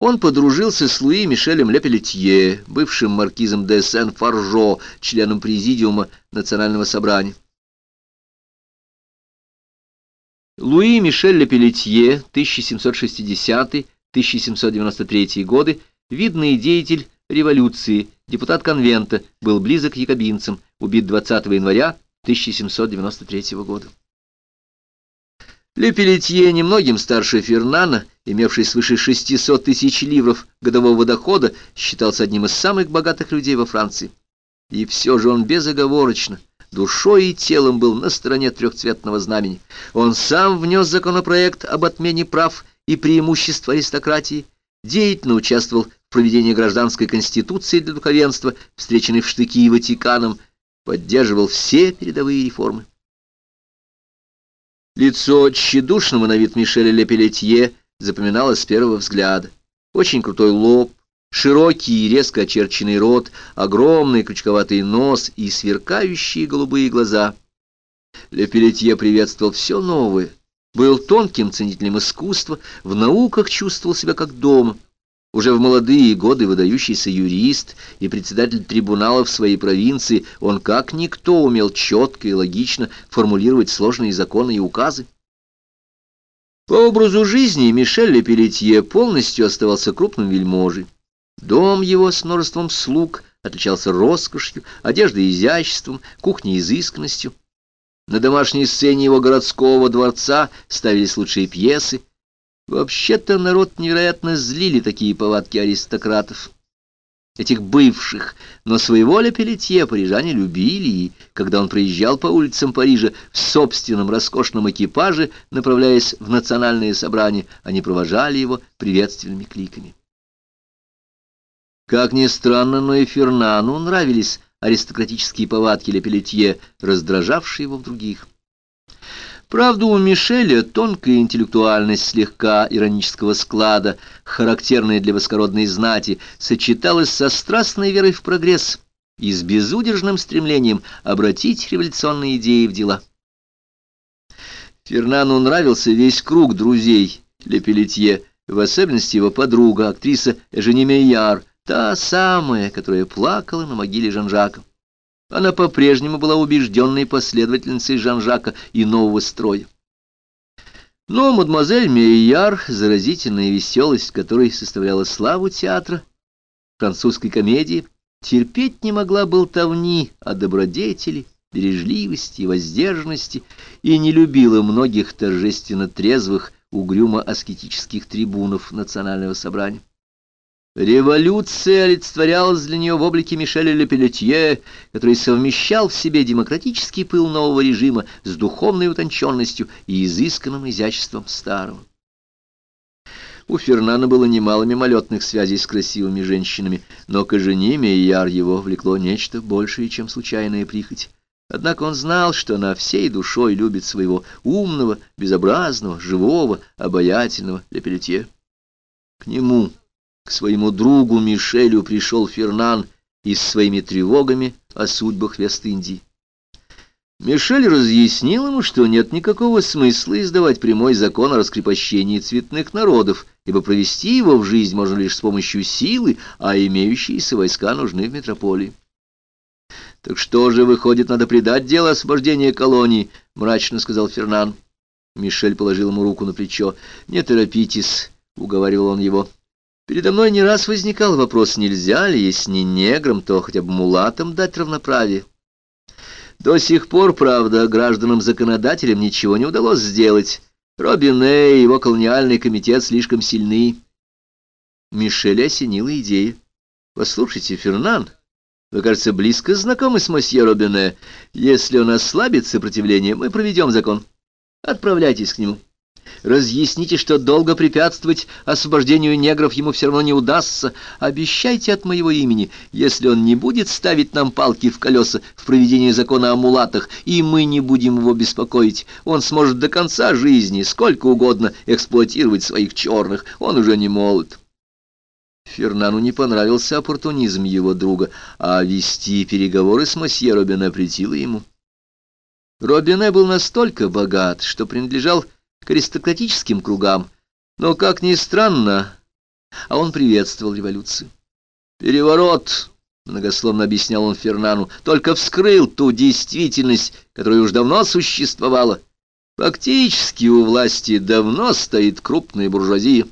Он подружился с Луи Мишелем Лепелетье, бывшим маркизом де Сен-Фаржо, членом президиума Национального собрания. Луи Мишель Лепелетье, 1760-1793 годы, видный деятель революции, депутат конвента, был близок к якобинцам, убит 20 января 1793 года. Ле Пелетье, немногим старше Фернана, имевший свыше 600 тысяч ливров годового дохода, считался одним из самых богатых людей во Франции. И все же он безоговорочно, душой и телом был на стороне трехцветного знамени. Он сам внес законопроект об отмене прав и преимуществ аристократии, деятельно участвовал в проведении гражданской конституции для духовенства, встреченной в штыки Ватиканом, поддерживал все передовые реформы. Лицо тщедушного на вид Мишеля Лепелетье запоминалось с первого взгляда. Очень крутой лоб, широкий и резко очерченный рот, огромный крючковатый нос и сверкающие голубые глаза. Лепелетье приветствовал все новое, был тонким ценителем искусства, в науках чувствовал себя как дома. Уже в молодые годы выдающийся юрист и председатель трибунала в своей провинции, он как никто умел четко и логично формулировать сложные законы и указы. По образу жизни Мишель Лепелетье полностью оставался крупным вельможей. Дом его с множеством слуг отличался роскошью, одеждой изяществом, кухней изысканностью. На домашней сцене его городского дворца ставились лучшие пьесы, Вообще-то народ невероятно злили такие повадки аристократов, этих бывших, но своего Ля Пелетье парижане любили, и когда он проезжал по улицам Парижа в собственном роскошном экипаже, направляясь в национальное собрание, они провожали его приветственными кликами. Как ни странно, но и Фернану нравились аристократические повадки Ля Пелетье, раздражавшие его в других. Правда, у Мишеля тонкая интеллектуальность слегка иронического склада, характерная для воскородной знати, сочеталась со страстной верой в прогресс и с безудержным стремлением обратить революционные идеи в дела. Фернану нравился весь круг друзей Лепелетье, в особенности его подруга, актриса Эжени Мейяр, та самая, которая плакала на могиле Жан-Жака. Она по-прежнему была убежденной последовательницей Жан-Жака и нового строя. Но мадемуазель Мейяр, заразительная веселость, которой составляла славу театра, французской комедии, терпеть не могла болтовни о добродетели, бережливости и воздержанности и не любила многих торжественно трезвых, угрюмо-аскетических трибунов национального собрания. Революция олицетворялась для нее в облике Мишеля Лепелетье, который совмещал в себе демократический пыл нового режима с духовной утонченностью и изысканным изяществом старого. У Фернана было немало мимолетных связей с красивыми женщинами, но к жене Мейяр его влекло нечто большее, чем случайная прихоть. Однако он знал, что она всей душой любит своего умного, безобразного, живого, обаятельного Лепелетье. К нему к своему другу Мишелю пришел Фернан и с своими тревогами о судьбах Вест-Индии. Мишель разъяснил ему, что нет никакого смысла издавать прямой закон о раскрепощении цветных народов, ибо провести его в жизнь можно лишь с помощью силы, а имеющиеся войска нужны в метрополии. «Так что же, выходит, надо предать дело освобождения колонии?» — мрачно сказал Фернан. Мишель положил ему руку на плечо. «Не торопитесь», — уговаривал он его. Передо мной не раз возникал вопрос, нельзя ли, если не неграм, то хотя бы мулатам дать равноправие. До сих пор, правда, гражданам-законодателям ничего не удалось сделать. Робин и его колониальный комитет слишком сильны. Мишель осенила идея. «Послушайте, Фернан, вы, кажется, близко знакомы с мосье Робине. Если он ослабит сопротивление, мы проведем закон. Отправляйтесь к нему». Разъясните, что долго препятствовать освобождению негров ему все равно не удастся. Обещайте от моего имени, если он не будет ставить нам палки в колеса в проведении закона о мулатах, и мы не будем его беспокоить. Он сможет до конца жизни сколько угодно эксплуатировать своих черных. Он уже не молод. Фернану не понравился оппортунизм его друга, а вести переговоры с мосье Робине претило ему. Робине был настолько богат, что принадлежал к аристократическим кругам, но, как ни странно, а он приветствовал революцию. «Переворот», — многословно объяснял он Фернану, — «только вскрыл ту действительность, которая уж давно существовала. Фактически у власти давно стоит крупная буржуазия.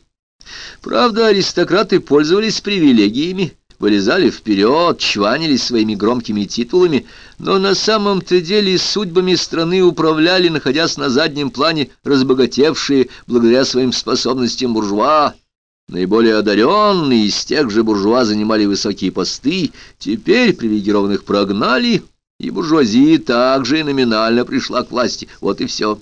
Правда, аристократы пользовались привилегиями, вылезали вперед, чванились своими громкими титулами, но на самом-то деле судьбами страны управляли, находясь на заднем плане, разбогатевшие благодаря своим способностям буржуа. Наиболее одаренные из тех же буржуа занимали высокие посты, теперь привилегированных прогнали, и буржуазия также номинально пришла к власти. Вот и все.